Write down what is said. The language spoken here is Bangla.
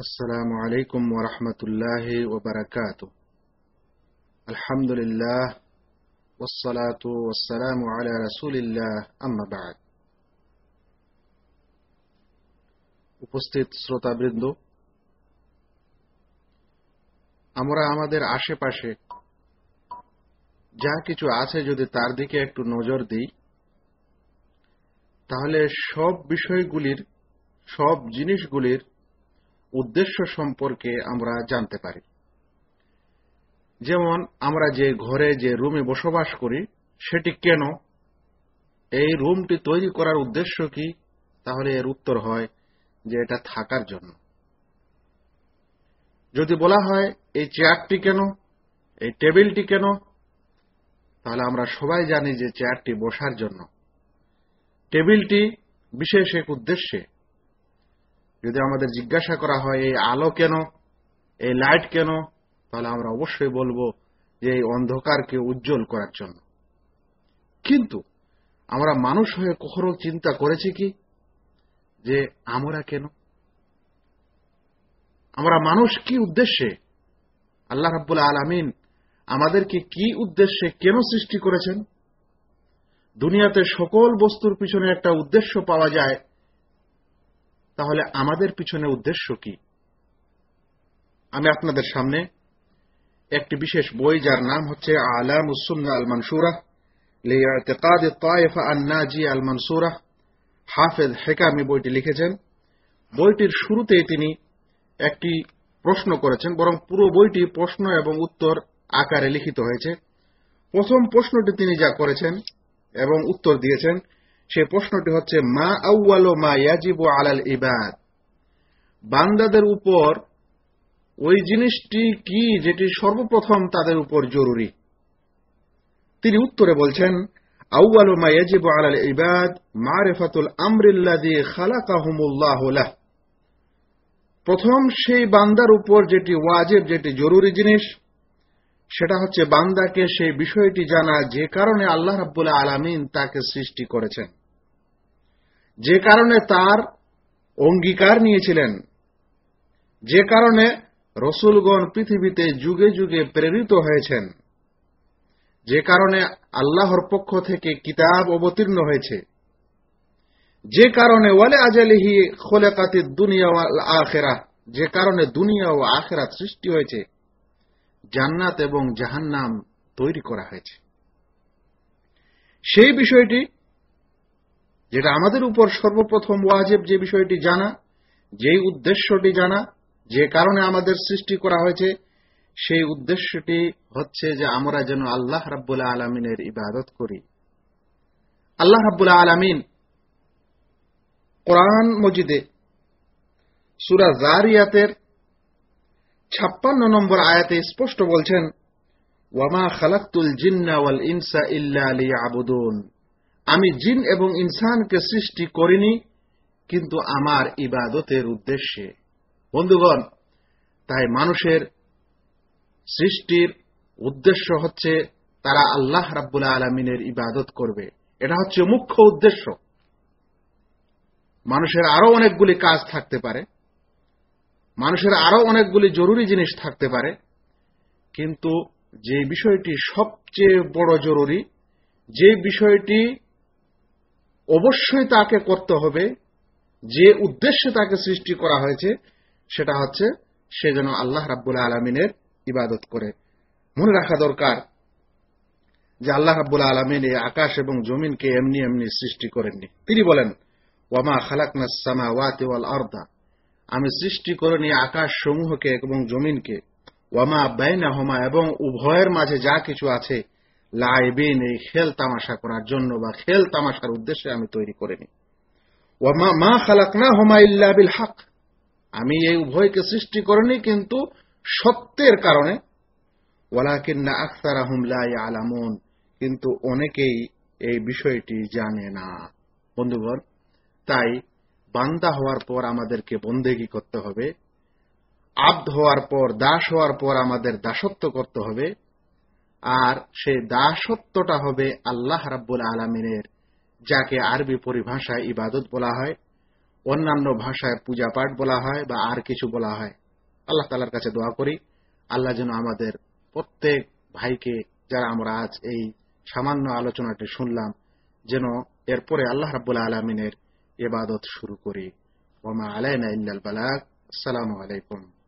السلام عليكم ورحمة الله وبركاته الحمد لله والصلاة والسلام على رسول الله أما بعد উপস্থিত শ্রোতাবৃন্দ আমরা আমাদের আশেপাশে যা কিছু আছে যদি তার দিকে একটু নজর দিই তাহলে সব বিষয়গুলির সব জিনিসগুলির উদ্দেশ্য সম্পর্কে আমরা জানতে পারি। যেমন, আমরা যে ঘরে, যে রুমে বসবাস করি, সেটি কেন? এই রুমটি তৈরি করার উদ্দেশ্য কি? তাহলে এর উত্তর হয় যে এটা থাকার জন্য। যদি বলা হয়, এই চেয়ারটি কেন? এই টেবিলটি কেন? তাহলে আমরা সবাই জানি যে চেয়ারটি বসার জন্য। টেবিলটি বিশেষ এক উদ্দেশ্যে যদি আমাদের জিজ্ঞাসা করা হয়, এই আলো কেন? এই লাইট কেন? তাহলে আমরা অবশ্যই বলব যে এই অন্ধকারকে উজ্জ্বল করার জন্য। কিন্তু আমরা মানুষ হয়ে কখনো চিন্তা করেছি কি? যে আমরা কেন? আমরা মানুষ কি উদ্দেশ্যে? আল্লাহ রাব্বুল আলমিন আমাদেরকে কি উদ্দেশ্যে কেন সৃষ্টি করেছেন? দুনিয়াতে সকল বস্তুর পিছনে একটা উদ্দেশ্য পাওয়া যায় তাহলে আমাদের পিছনে উদ্দেশ্য কি? আমি আপনাদের সামনে একটি বিশেষ বই যার নাম হচ্ছে আলাম উসুন্না আল মনসুরা লিয়াতেকাদ তায়েফা আন্নাজি আল মনসুরা হাফেজ হেকামি বইটি লিখেছেন। বইটির শুরুতেই তিনি একটি প্রশ্ন করেছেন, বরং পুরো বইটি প্রশ্ন এবং উত্তর আকারে লিখিত হয়েছে। প্রথম প্রশ্নটি তিনি যা করেছেন এবং উত্তর দিয়েছেন সে প্রশ্নটি হচ্ছে, মা আউ্বালো মা ইয়াজিবু আলাল ইবাদ? বান্দাদের উপর ওই জিনিসটি কি যেটি সর্বপ্রথম তাদের উপর জরুরি? তিনি উত্তরে বলছেন আউ্বালো মা ইয়াজিবু আলাল ইবাদ মা মারেফাতুল আমরিল্লাদি খালাকাহুমুল্লাহ লাহ। প্রথম সেই বান্দার উপর যেটি ওয়াজেব, যেটি জরুরি জিনিস, সেটা হচ্ছে বান্দাকে সেই বিষয়টি জানা যে কারণে আল্লাহ রাব্বুল্লাহ আলামিন তাকে সৃষ্টি করেছেন। যে কারণে তার অঙ্গীকার নিয়েছিলেন, যে কারণে রসুলগণ পৃথিবীতে যুগে যুগে প্রেরিত হয়েছেন, যে কারণে আল্লাহর পক্ষ থেকে কিতাব অবতীর্ণ হয়েছে, যে কারণে ওয়ালে আজালিহি খোলেকাতির দুনিয়া আখেরা যে কারণে দুনিয়া ও আখেরা সৃষ্টি হয়েছে, জান্নাত এবং জাহান্নাম তৈরি করা হয়েছে। সেই বিষয়টি যেটা আমাদের উপর সর্বপ্রথম ওয়াজেব যে বিষয়টি জানা, যেই উদ্দেশ্যটি জানা, যে কারণে আমাদের সৃষ্টি করা হয়েছে, সেই উদ্দেশ্যটি হচ্ছে যে আমরা যেন আল্লাহ রাব্বুল আলমিনের ইবাদত করি। আল্লাহ রাব্বুল আলমিন কোরআন মজিদে সুরা জারিয়াতের ছাপ্পান্ন নম্বর আয়াতে স্পষ্ট বলছেন ওয়ামা খালাক্তুল জিন্না ওয়াল ইনসা ইল্লা আলী আবুদুন আমি জিন এবং ইনসানকে সৃষ্টি করিনি, কিন্তু আমার ইবাদতের উদ্দেশ্যে। বন্ধুগণ, তাই মানুষের সৃষ্টির উদ্দেশ্য হচ্ছে তারা আল্লাহ রাব্বুল আলমিনের ইবাদত করবে। এটা হচ্ছে মুখ্য উদ্দেশ্য। মানুষের আরও অনেকগুলি কাজ থাকতে পারে। মানুষের আরও অনেকগুলি জরুরি জিনিস থাকতে পারে। কিন্তু যে বিষয়টি সবচেয়ে বড় জরুরি, যে বিষয়টি অবশ্যই তাকে করতে হবে। যে উদ্দেশ্যে তাকে সৃষ্টি করা হয়েছে, সেটা হচ্ছে সে যেন আল্লাহ রাব্বুল আলমিনের ইবাদত করে। মনে রাখা দরকার যে আল্লাহ রাব্বুল আলমিন এই আকাশ এবং জমিনকে এমনি এমনি সৃষ্টি করেননি। তিনি বলেন, ওয়ামা খালাকনা সামা ওয়াতি ওয়াল আর্দা। আমি সৃষ্টি করিনি আকাশ সমূহকে এবং জমিনকে। ওয়ামা বাইনা হোমা এবং উভয়ের মাঝে যা কিছু আছে লাইবিন এই খেল তামাশা করার জন্য বা খেল তামাশার উদ্দেশ্যে আমি তৈরি করিনি মা খালাক না হোমা ইল্লা বিল হক। আমি এই উভয়কে সৃষ্টি করিনি কিন্তু সত্যের কারণে। ওয়ালাকিন্না আখতার লা আলামুন কিন্তু অনেকেই এই বিষয়টি জানে না। বন্ধুগণ, তাই বান্দা হওয়ার পর আমাদেরকে বন্দেগি করতে হবে। আব্দ হওয়ার পর, দাস হওয়ার পর আমাদের দাসত্ব করতে হবে। আর সে দাসত্বটা হবে আল্লাহ রাব্বুল আলমিনের, যাকে আরবি পরিভাষায় ইবাদত বলা হয়, অন্যান্য ভাষায় পূজা পাঠ বলা হয় বা আর কিছু বলা হয়। আল্লাহ তালার কাছে দোয়া করি, আল্লাহ যেন আমাদের প্রত্যেক ভাইকে, যারা আমরা আজ এই সামান্য আলোচনাটি শুনলাম, যেন এরপরে আল্লাহ রাবুল্লাহ আলমিনের এবাদত শুরু করি। ওমা আলাইনা ইল্লাল বালাক আসসালামু আলাইকুম।